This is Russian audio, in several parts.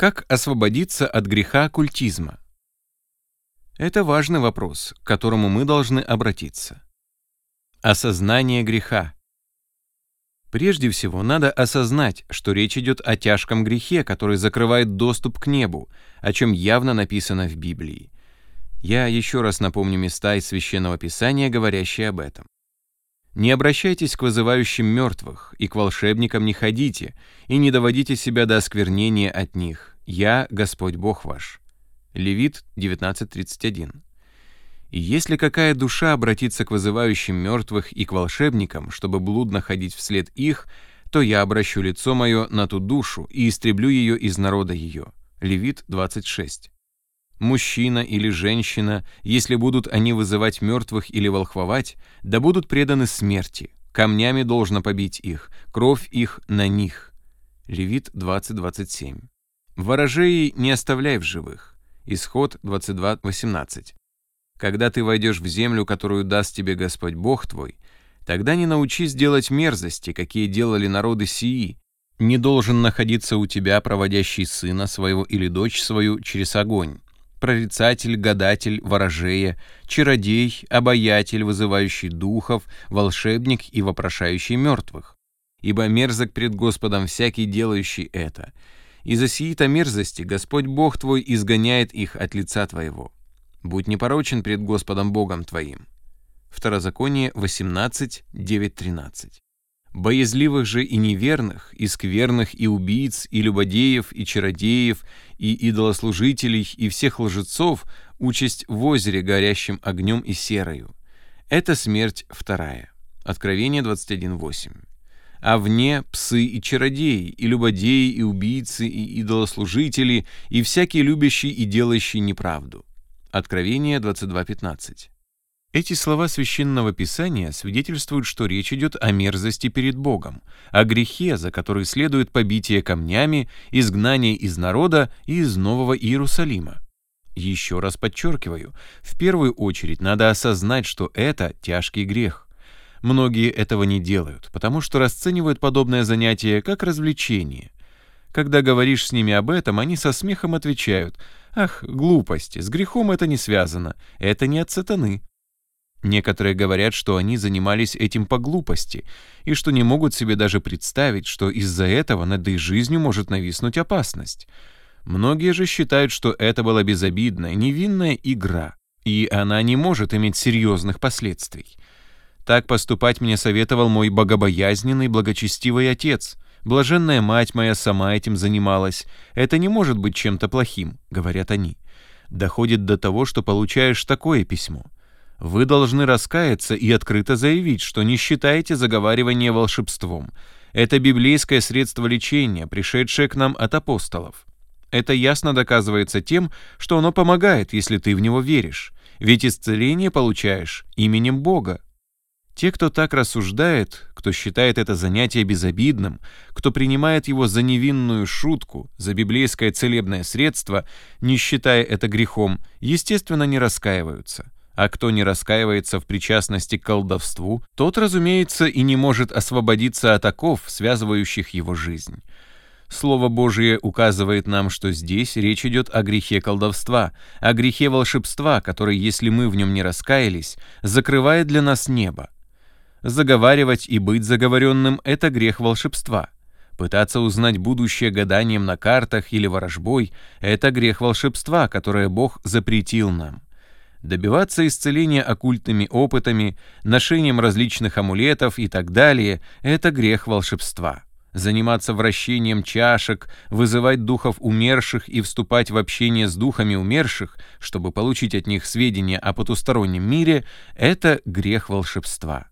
Как освободиться от греха оккультизма? Это важный вопрос, к которому мы должны обратиться. Осознание греха. Прежде всего, надо осознать, что речь идет о тяжком грехе, который закрывает доступ к небу, о чем явно написано в Библии. Я еще раз напомню места из Священного Писания, говорящие об этом. Не обращайтесь к вызывающим мертвых, и к волшебникам не ходите, и не доводите себя до осквернения от них. Я Господь Бог ваш». Левит 19.31. И если какая душа обратится к вызывающим мертвых и к волшебникам, чтобы блудно ходить вслед их, то я обращу лицо мое на ту душу и истреблю ее из народа ее. Левит 26 мужчина или женщина, если будут они вызывать мертвых или волхвовать, да будут преданы смерти. Камнями должно побить их, кровь их на них. Левит 20.27. Ворожеи не оставляй в живых. Исход 22.18. Когда ты войдешь в землю, которую даст тебе Господь Бог твой, тогда не научись делать мерзости, какие делали народы сии, не должен находиться у тебя проводящий сына своего или дочь свою через огонь прорицатель, гадатель, ворожея, чародей, обаятель, вызывающий духов, волшебник и вопрошающий мертвых. Ибо мерзок пред Господом всякий, делающий это. Из-за сии-то мерзости Господь Бог твой изгоняет их от лица твоего. Будь непорочен пред Господом Богом твоим. Второзаконие 18, 9, 13. Боязливых же и неверных, и скверных, и убийц, и любодеев, и чародеев, и идолослужителей, и всех лжецов участь в озере, горящим огнем и серою. Это смерть вторая. Откровение 21.8. А вне псы и чародеи, и любодеи, и убийцы, и идолослужители, и всякий любящий и делающий неправду. Откровение 22.15. Эти слова священного писания свидетельствуют, что речь идет о мерзости перед Богом, о грехе, за который следует побитие камнями, изгнание из народа и из Нового Иерусалима. Еще раз подчеркиваю, в первую очередь надо осознать, что это тяжкий грех. Многие этого не делают, потому что расценивают подобное занятие как развлечение. Когда говоришь с ними об этом, они со смехом отвечают «Ах, глупости, с грехом это не связано, это не от сатаны». Некоторые говорят, что они занимались этим по глупости, и что не могут себе даже представить, что из-за этого над их жизнью может нависнуть опасность. Многие же считают, что это была безобидная, невинная игра, и она не может иметь серьезных последствий. Так поступать мне советовал мой богобоязненный, благочестивый отец. Блаженная мать моя сама этим занималась. Это не может быть чем-то плохим, говорят они. Доходит до того, что получаешь такое письмо — вы должны раскаяться и открыто заявить, что не считаете заговаривание волшебством. Это библейское средство лечения, пришедшее к нам от апостолов. Это ясно доказывается тем, что оно помогает, если ты в него веришь, ведь исцеление получаешь именем Бога. Те, кто так рассуждает, кто считает это занятие безобидным, кто принимает его за невинную шутку, за библейское целебное средство, не считая это грехом, естественно, не раскаиваются. А кто не раскаивается в причастности к колдовству, тот, разумеется, и не может освободиться от оков, связывающих его жизнь. Слово Божие указывает нам, что здесь речь идет о грехе колдовства, о грехе волшебства, который, если мы в нем не раскаялись, закрывает для нас небо. Заговаривать и быть заговоренным – это грех волшебства. Пытаться узнать будущее гаданием на картах или ворожбой – это грех волшебства, которое Бог запретил нам добиваться исцеления оккультными опытами, ношением различных амулетов и так далее – это грех волшебства. Заниматься вращением чашек, вызывать духов умерших и вступать в общение с духами умерших, чтобы получить от них сведения о потустороннем мире – это грех волшебства.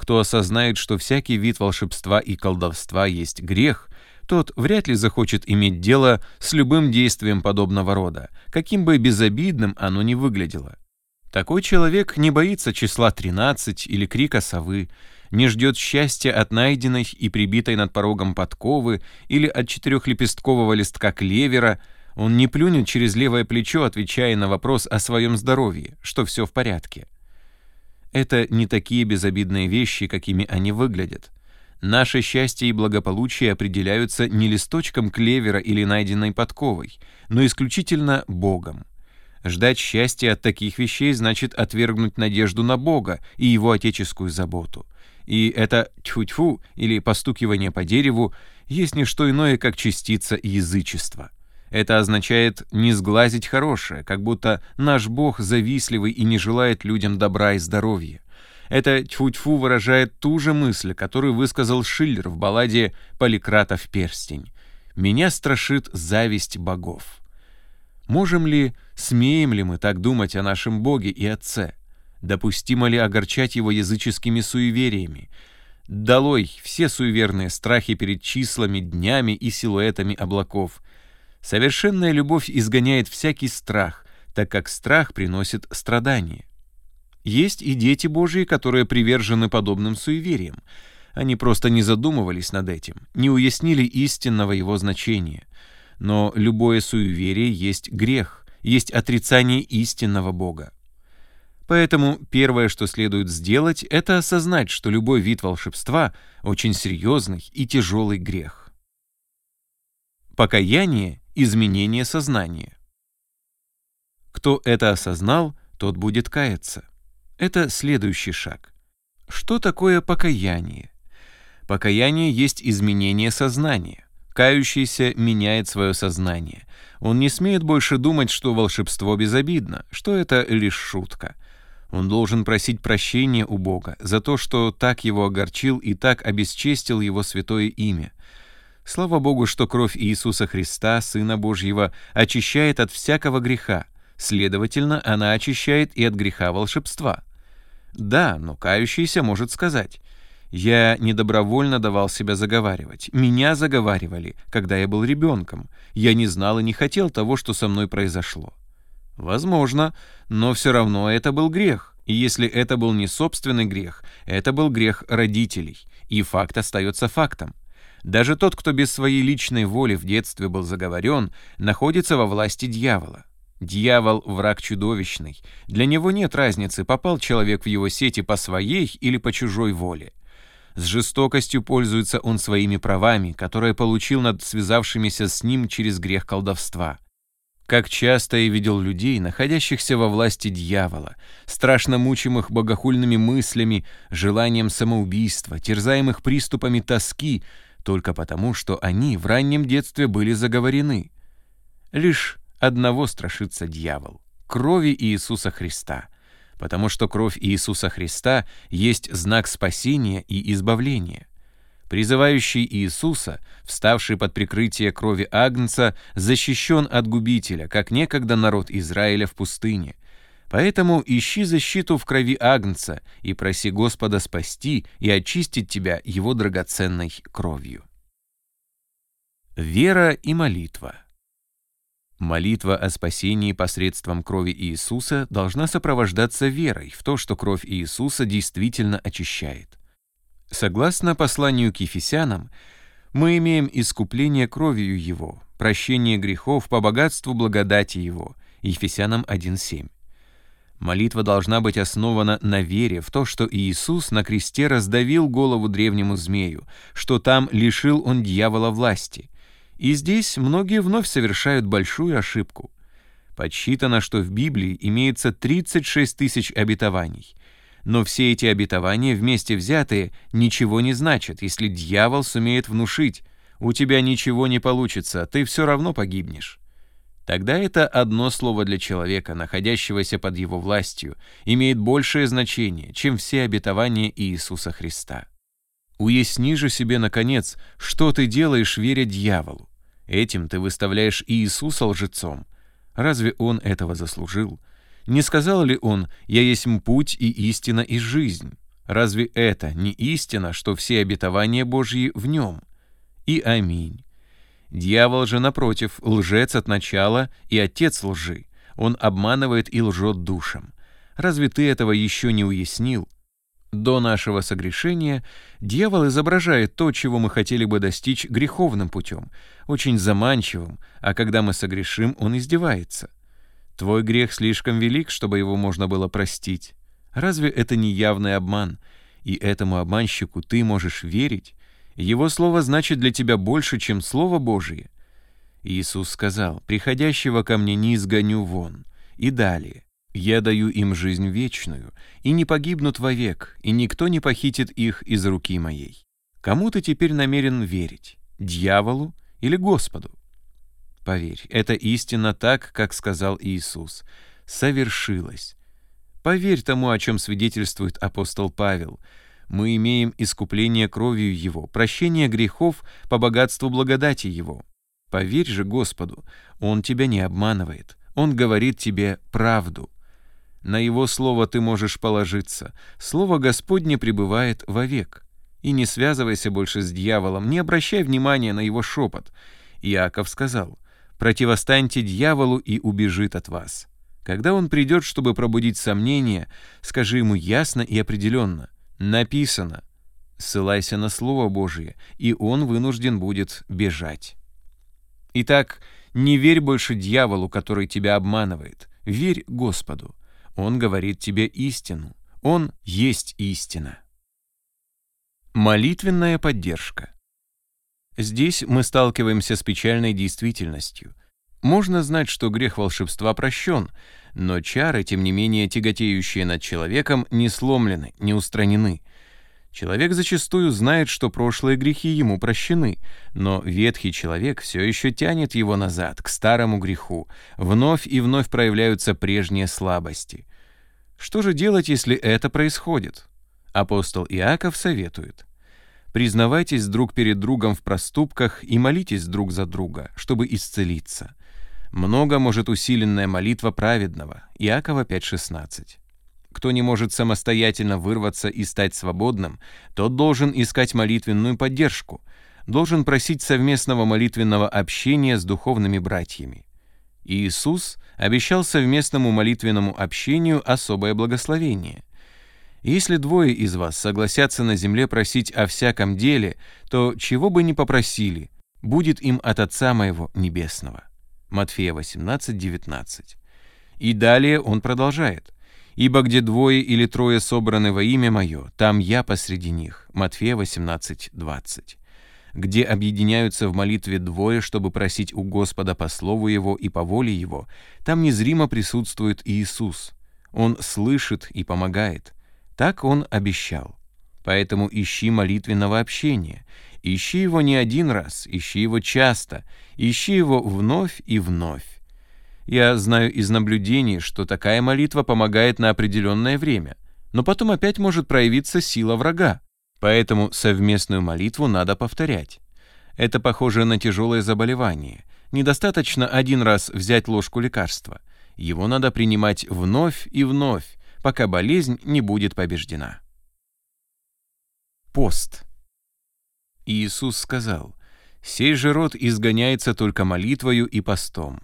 Кто осознает, что всякий вид волшебства и колдовства есть грех, тот вряд ли захочет иметь дело с любым действием подобного рода, каким бы безобидным оно ни выглядело. Такой человек не боится числа 13 или крика совы, не ждет счастья от найденной и прибитой над порогом подковы или от четырехлепесткового листка клевера, он не плюнет через левое плечо, отвечая на вопрос о своем здоровье, что все в порядке. Это не такие безобидные вещи, какими они выглядят. Наше счастье и благополучие определяются не листочком клевера или найденной подковой, но исключительно Богом. Ждать счастья от таких вещей значит отвергнуть надежду на Бога и его отеческую заботу. И это тьфу-тьфу или постукивание по дереву есть не что иное, как частица язычества. Это означает не сглазить хорошее, как будто наш Бог завистливый и не желает людям добра и здоровья. Это тьфу-тьфу выражает ту же мысль, которую высказал Шиллер в балладе «Поликратов перстень». «Меня страшит зависть богов». Можем ли, смеем ли мы так думать о нашем Боге и Отце? Допустимо ли огорчать его языческими суевериями? Долой все суеверные страхи перед числами, днями и силуэтами облаков. Совершенная любовь изгоняет всякий страх, так как страх приносит страдания. Есть и дети Божьи, которые привержены подобным суевериям. Они просто не задумывались над этим, не уяснили истинного его значения. Но любое суеверие есть грех, есть отрицание истинного Бога. Поэтому первое, что следует сделать, это осознать, что любой вид волшебства очень серьезный и тяжелый грех. Покаяние – изменение сознания. Кто это осознал, тот будет каяться. Это следующий шаг. Что такое покаяние? Покаяние есть изменение сознания. Кающийся меняет свое сознание. Он не смеет больше думать, что волшебство безобидно, что это лишь шутка. Он должен просить прощения у Бога за то, что так его огорчил и так обесчестил его святое имя. Слава Богу, что кровь Иисуса Христа, Сына Божьего, очищает от всякого греха. Следовательно, она очищает и от греха волшебства. Да, но кающийся может сказать, «Я недобровольно давал себя заговаривать. Меня заговаривали, когда я был ребенком. Я не знал и не хотел того, что со мной произошло». Возможно, но все равно это был грех. И если это был не собственный грех, это был грех родителей. И факт остается фактом. Даже тот, кто без своей личной воли в детстве был заговорен, находится во власти дьявола. Дьявол — враг чудовищный. Для него нет разницы, попал человек в его сети по своей или по чужой воле. С жестокостью пользуется он своими правами, которые получил над связавшимися с ним через грех колдовства. Как часто я видел людей, находящихся во власти дьявола, страшно мучимых богохульными мыслями, желанием самоубийства, терзаемых приступами тоски, только потому, что они в раннем детстве были заговорены. Лишь Одного страшится дьявол — крови Иисуса Христа, потому что кровь Иисуса Христа есть знак спасения и избавления. Призывающий Иисуса, вставший под прикрытие крови Агнца, защищен от губителя, как некогда народ Израиля в пустыне. Поэтому ищи защиту в крови Агнца и проси Господа спасти и очистить тебя его драгоценной кровью. Вера и молитва — Молитва о спасении посредством крови Иисуса должна сопровождаться верой в то, что кровь Иисуса действительно очищает. Согласно посланию к Ефесянам, мы имеем искупление кровью Его, прощение грехов по богатству благодати Его. Ефесянам 1.7. Молитва должна быть основана на вере в то, что Иисус на кресте раздавил голову древнему змею, что там лишил он дьявола власти – и здесь многие вновь совершают большую ошибку. Подсчитано, что в Библии имеется 36 тысяч обетований. Но все эти обетования вместе взятые ничего не значат, если дьявол сумеет внушить «у тебя ничего не получится, ты все равно погибнешь». Тогда это одно слово для человека, находящегося под его властью, имеет большее значение, чем все обетования Иисуса Христа. Уясни же себе, наконец, что ты делаешь, веря дьяволу. Этим ты выставляешь Иисуса лжецом. Разве он этого заслужил? Не сказал ли он «Я есть путь и истина и жизнь»? Разве это не истина, что все обетования Божьи в нем? И аминь. Дьявол же, напротив, лжец от начала и отец лжи. Он обманывает и лжет душам. Разве ты этого еще не уяснил? До нашего согрешения дьявол изображает то, чего мы хотели бы достичь греховным путем, очень заманчивым, а когда мы согрешим, он издевается. Твой грех слишком велик, чтобы его можно было простить. Разве это не явный обман? И этому обманщику ты можешь верить? Его слово значит для тебя больше, чем Слово Божие. Иисус сказал, «Приходящего ко мне не изгоню вон». И далее, «Я даю им жизнь вечную, и не погибнут вовек, и никто не похитит их из руки моей». Кому ты теперь намерен верить? Дьяволу или Господу? Поверь, это истина так, как сказал Иисус. Совершилось. Поверь тому, о чем свидетельствует апостол Павел. Мы имеем искупление кровью Его, прощение грехов по богатству благодати Его. Поверь же Господу, Он тебя не обманывает. Он говорит тебе правду. На Его Слово ты можешь положиться. Слово Господне пребывает вовек. И не связывайся больше с дьяволом, не обращай внимания на его шепот. Иаков сказал, «Противостаньте дьяволу и убежит от вас». Когда он придет, чтобы пробудить сомнения, скажи ему ясно и определенно. Написано. Ссылайся на Слово Божие, и он вынужден будет бежать. Итак, не верь больше дьяволу, который тебя обманывает. Верь Господу. Он говорит тебе истину. Он есть истина. Молитвенная поддержка. Здесь мы сталкиваемся с печальной действительностью. Можно знать, что грех волшебства прощен, но чары, тем не менее тяготеющие над человеком, не сломлены, не устранены. Человек зачастую знает, что прошлые грехи ему прощены, но ветхий человек все еще тянет его назад, к старому греху. Вновь и вновь проявляются прежние слабости. Что же делать, если это происходит? Апостол Иаков советует. Признавайтесь друг перед другом в проступках и молитесь друг за друга, чтобы исцелиться. Много может усиленная молитва праведного. Иакова 5.16. Кто не может самостоятельно вырваться и стать свободным, тот должен искать молитвенную поддержку, должен просить совместного молитвенного общения с духовными братьями. Иисус обещал совместному молитвенному общению особое благословение. Если двое из вас согласятся на земле просить о всяком деле, то чего бы ни попросили, будет им от Отца моего Небесного. Матфея 18, 19. И далее он продолжает. «Ибо где двое или трое собраны во имя Мое, там Я посреди них». Матфея 18, 20. Где объединяются в молитве двое, чтобы просить у Господа по слову Его и по воле Его, там незримо присутствует Иисус. Он слышит и помогает. Так он обещал. Поэтому ищи молитвенного общения. Ищи его не один раз, ищи его часто, ищи его вновь и вновь. Я знаю из наблюдений, что такая молитва помогает на определенное время, но потом опять может проявиться сила врага. Поэтому совместную молитву надо повторять. Это похоже на тяжелое заболевание. Недостаточно один раз взять ложку лекарства. Его надо принимать вновь и вновь, пока болезнь не будет побеждена. Пост. Иисус сказал, «Сей же род изгоняется только молитвою и постом».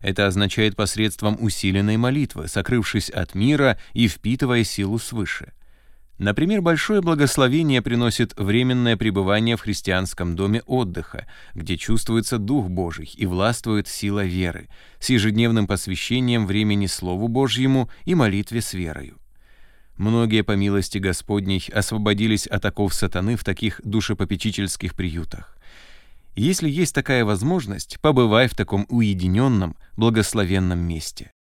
Это означает посредством усиленной молитвы, сокрывшись от мира и впитывая силу свыше. Например, большое благословение приносит временное пребывание в христианском доме отдыха, где чувствуется Дух Божий и властвует сила веры, с ежедневным посвящением времени Слову Божьему и молитве с верою. Многие, по милости Господней, освободились от оков сатаны в таких душепопечительских приютах. Если есть такая возможность, побывай в таком уединенном, благословенном месте.